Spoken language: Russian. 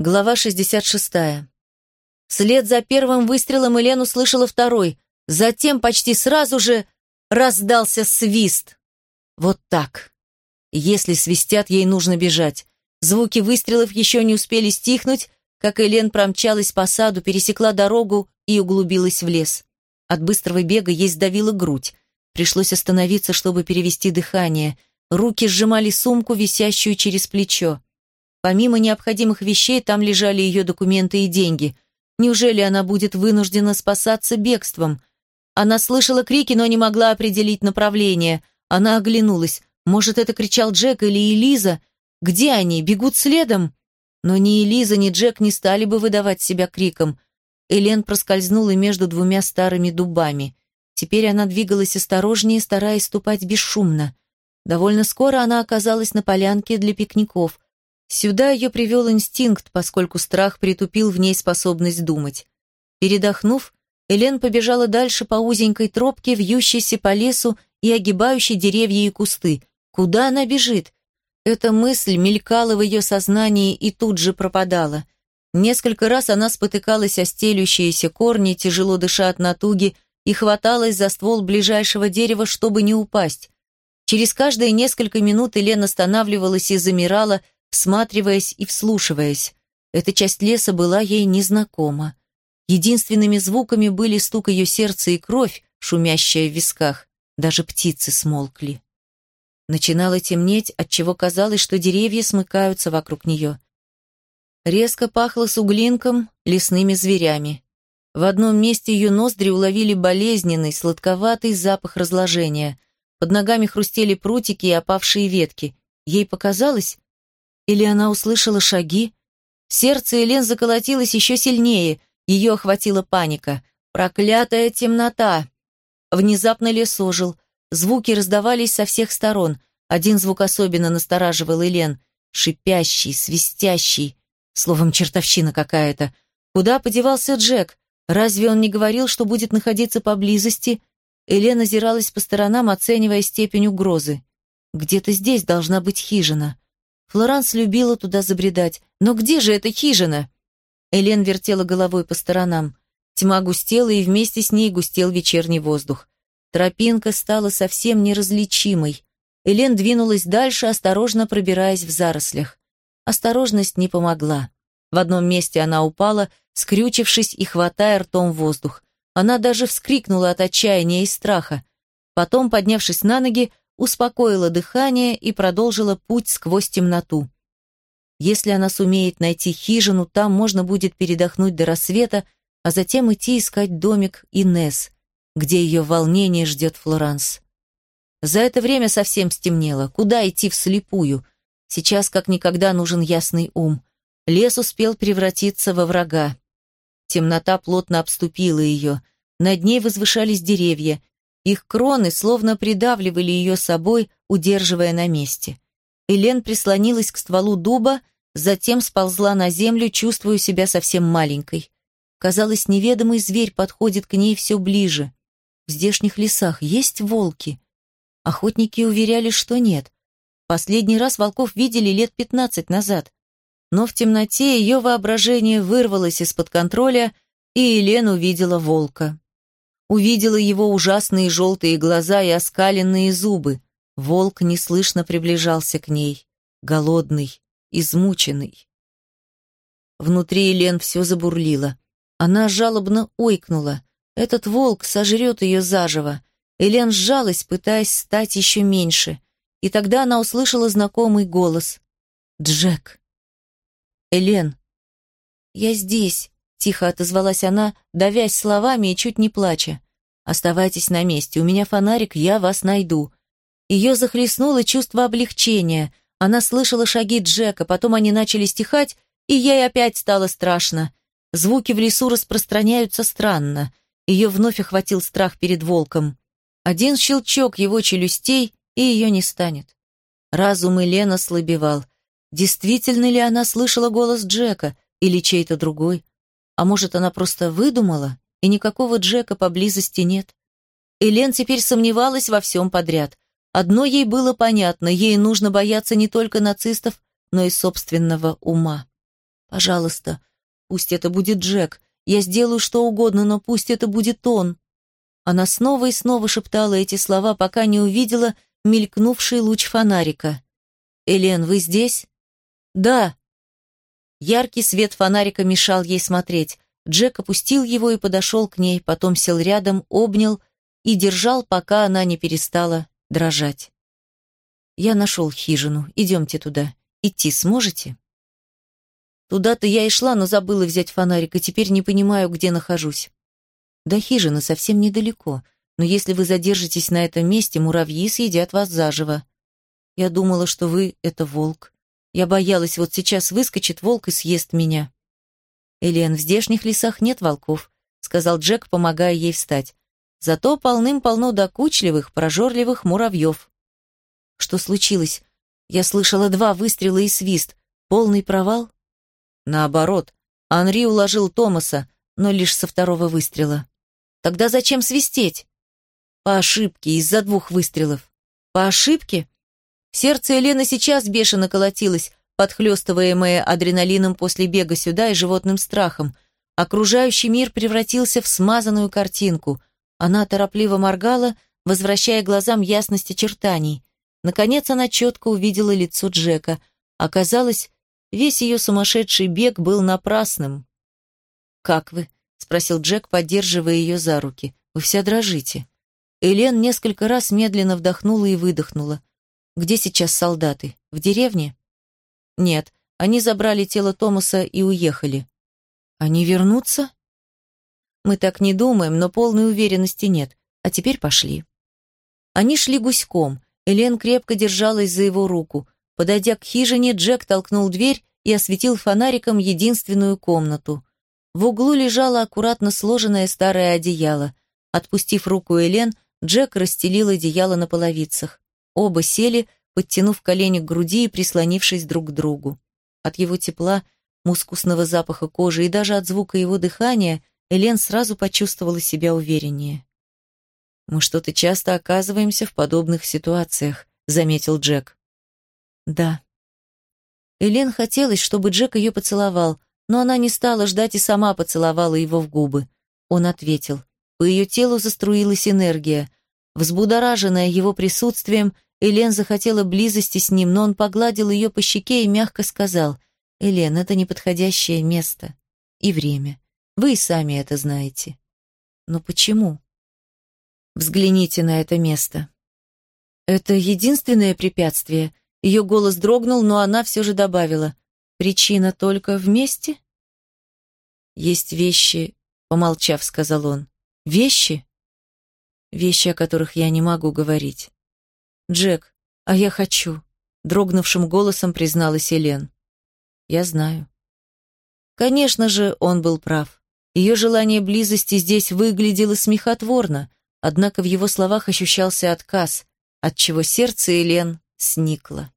Глава 66. Вслед за первым выстрелом Элен услышала второй. Затем почти сразу же раздался свист. Вот так. Если свистят, ей нужно бежать. Звуки выстрелов еще не успели стихнуть, как Элен промчалась по саду, пересекла дорогу и углубилась в лес. От быстрого бега ей сдавила грудь. Пришлось остановиться, чтобы перевести дыхание. Руки сжимали сумку, висящую через плечо. Помимо необходимых вещей, там лежали ее документы и деньги. Неужели она будет вынуждена спасаться бегством? Она слышала крики, но не могла определить направление. Она оглянулась. Может, это кричал Джек или Элиза? Где они? Бегут следом? Но ни Элиза, ни Джек не стали бы выдавать себя криком. Элен проскользнула между двумя старыми дубами. Теперь она двигалась осторожнее, стараясь ступать бесшумно. Довольно скоро она оказалась на полянке для пикников. Сюда ее привел инстинкт, поскольку страх притупил в ней способность думать. Передохнув, Элен побежала дальше по узенькой тропке, вьющейся по лесу и огибающей деревья и кусты. Куда она бежит? Эта мысль мелькала в ее сознании и тут же пропадала. Несколько раз она спотыкалась о стелющиеся корни, тяжело дыша от натуги, и хваталась за ствол ближайшего дерева, чтобы не упасть. Через каждые несколько минут Елена останавливалась и замирала, всматриваясь и вслушиваясь. Эта часть леса была ей незнакома. Единственными звуками были стук ее сердца и кровь, шумящая в висках. Даже птицы смолкли. Начинало темнеть, отчего казалось, что деревья смыкаются вокруг нее. Резко пахло суглинком, лесными зверями. В одном месте ее ноздри уловили болезненный, сладковатый запах разложения. Под ногами хрустели прутики и опавшие ветки. Ей показалось? Или она услышала шаги? Сердце Элен заколотилось еще сильнее. Ее охватила паника. Проклятая темнота! Внезапно лес ожил. Звуки раздавались со всех сторон. Один звук особенно настораживал Элен. Шипящий, свистящий. Словом, чертовщина какая-то. Куда подевался Джек? Разве он не говорил, что будет находиться поблизости? Элен озиралась по сторонам, оценивая степень угрозы. Где-то здесь должна быть хижина. Флоранс любила туда забредать. Но где же эта хижина? Элен вертела головой по сторонам. Тьма густела, и вместе с ней густел вечерний воздух. Тропинка стала совсем неразличимой. Элен двинулась дальше, осторожно пробираясь в зарослях. Осторожность не помогла. В одном месте она упала, скрючившись и хватая ртом воздух. Она даже вскрикнула от отчаяния и страха. Потом, поднявшись на ноги, успокоила дыхание и продолжила путь сквозь темноту. Если она сумеет найти хижину, там можно будет передохнуть до рассвета, а затем идти искать домик Инес где ее волнение ждет Флоранс. За это время совсем стемнело. Куда идти вслепую? Сейчас как никогда нужен ясный ум. Лес успел превратиться во врага. Темнота плотно обступила ее. Над ней возвышались деревья. Их кроны словно придавливали ее собой, удерживая на месте. Элен прислонилась к стволу дуба, затем сползла на землю, чувствуя себя совсем маленькой. Казалось, неведомый зверь подходит к ней все ближе. В здешних лесах есть волки? Охотники уверяли, что нет. Последний раз волков видели лет пятнадцать назад. Но в темноте ее воображение вырвалось из-под контроля, и Елена увидела волка. Увидела его ужасные желтые глаза и оскаленные зубы. Волк неслышно приближался к ней, голодный, измученный. Внутри Елен все забурлило. Она жалобно ойкнула. Этот волк сожрет ее заживо. Элен сжалась, пытаясь стать еще меньше. И тогда она услышала знакомый голос. «Джек». «Элен». «Я здесь», — тихо отозвалась она, давясь словами и чуть не плача. «Оставайтесь на месте, у меня фонарик, я вас найду». Ее захлестнуло чувство облегчения. Она слышала шаги Джека, потом они начали стихать, и ей опять стало страшно. Звуки в лесу распространяются странно. Ее вновь охватил страх перед волком. Один щелчок его челюстей, и ее не станет. Разум Елена слабевал. Действительно ли она слышала голос Джека или чей-то другой? А может, она просто выдумала, и никакого Джека поблизости нет? Элен теперь сомневалась во всем подряд. Одно ей было понятно, ей нужно бояться не только нацистов, но и собственного ума. Пожалуйста, пусть это будет Джек. Я сделаю что угодно, но пусть это будет он. Она снова и снова шептала эти слова, пока не увидела мелькнувший луч фонарика. «Элен, вы здесь?» «Да». Яркий свет фонарика мешал ей смотреть. Джек опустил его и подошел к ней, потом сел рядом, обнял и держал, пока она не перестала дрожать. «Я нашел хижину. Идемте туда. Идти сможете?» «Туда-то я и шла, но забыла взять фонарик, и теперь не понимаю, где нахожусь». До хижины совсем недалеко, но если вы задержитесь на этом месте, муравьи съедят вас заживо. Я думала, что вы — это волк. Я боялась, вот сейчас выскочит волк и съест меня. Элен, в здешних лесах нет волков, сказал Джек, помогая ей встать. Зато полным-полно докучливых, прожорливых муравьев. Что случилось? Я слышала два выстрела и свист. Полный провал? Наоборот. Анри уложил Томаса, но лишь со второго выстрела. Тогда зачем свистеть? По ошибке, из-за двух выстрелов. По ошибке? Сердце Елены сейчас бешено колотилось, подхлестываемое адреналином после бега сюда и животным страхом. Окружающий мир превратился в смазанную картинку. Она торопливо моргала, возвращая глазам ясность очертаний. Наконец она четко увидела лицо Джека. Оказалось, весь ее сумасшедший бег был напрасным. «Как вы?» — спросил Джек, поддерживая ее за руки. «Вы вся дрожите». Элен несколько раз медленно вдохнула и выдохнула. «Где сейчас солдаты? В деревне?» «Нет, они забрали тело Томаса и уехали». «Они вернутся?» «Мы так не думаем, но полной уверенности нет. А теперь пошли». Они шли гуськом. Элен крепко держалась за его руку. Подойдя к хижине, Джек толкнул дверь и осветил фонариком единственную комнату. В углу лежало аккуратно сложенное старое одеяло. Отпустив руку Элен, Джек расстелил одеяло на половицах. Оба сели, подтянув колени к груди и прислонившись друг к другу. От его тепла, мускусного запаха кожи и даже от звука его дыхания Элен сразу почувствовала себя увереннее. «Мы что-то часто оказываемся в подобных ситуациях», — заметил Джек. «Да». Элен хотелось, чтобы Джек ее поцеловал, но она не стала ждать и сама поцеловала его в губы. Он ответил. По ее телу заструилась энергия. Взбудораженная его присутствием, Элен захотела близости с ним, но он погладил ее по щеке и мягко сказал, «Элен, это неподходящее место и время. Вы и сами это знаете». «Но почему?» «Взгляните на это место». «Это единственное препятствие?» Ее голос дрогнул, но она все же добавила, Причина только вместе? Есть вещи, помолчав, сказал он. Вещи? Вещи, о которых я не могу говорить. Джек, а я хочу, дрогнувшим голосом призналась Елен. Я знаю. Конечно же, он был прав. Ее желание близости здесь выглядело смехотворно, однако в его словах ощущался отказ, от чего сердце Елен сникло.